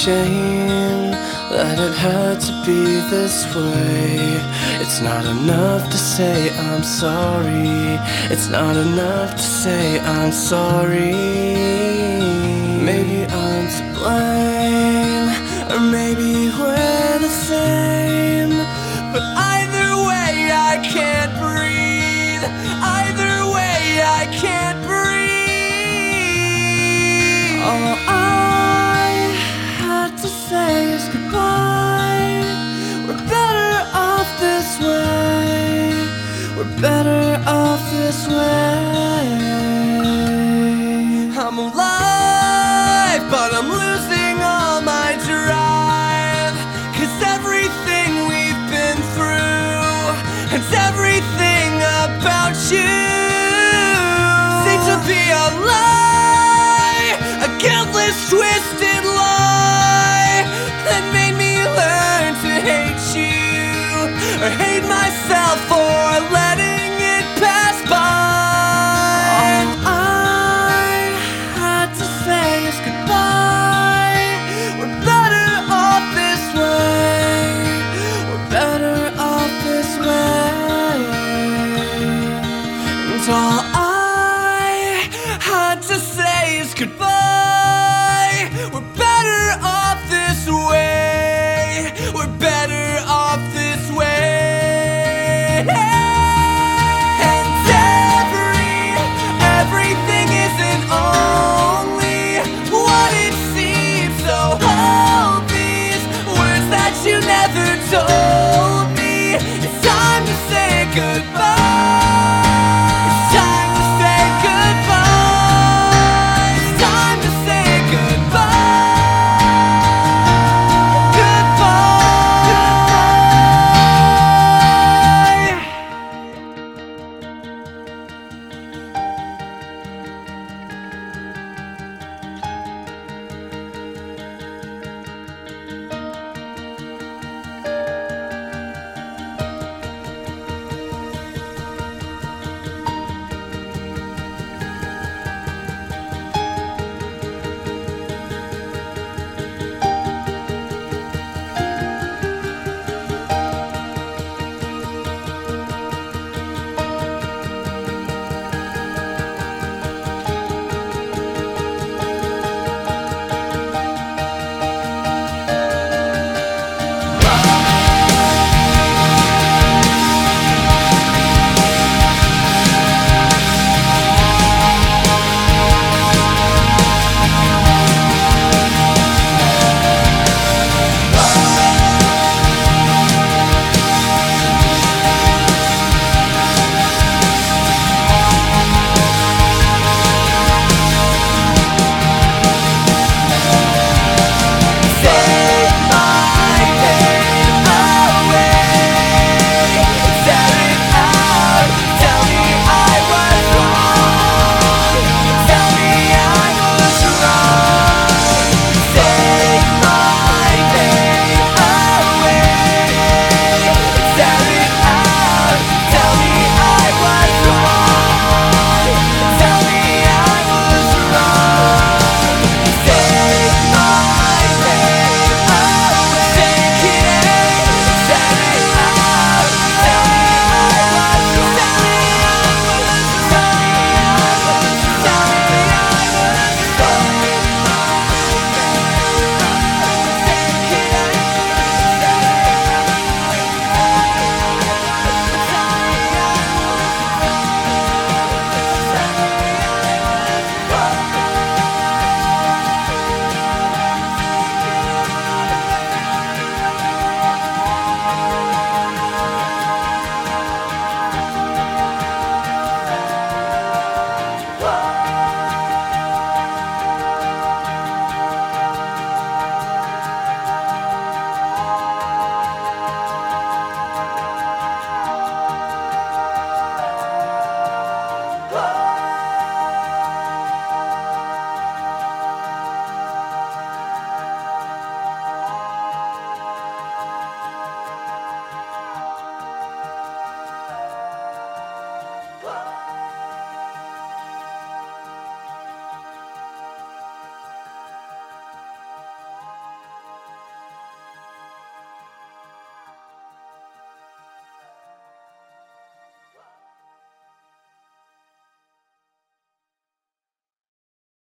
Shame that it had to be this way. It's not enough to say I'm sorry. It's not enough to say I'm sorry. We're better off this way. I'm alive, but I'm losing all my drive. Cause everything we've been through, and everything about you, seems to be a lie. A guiltless, twisted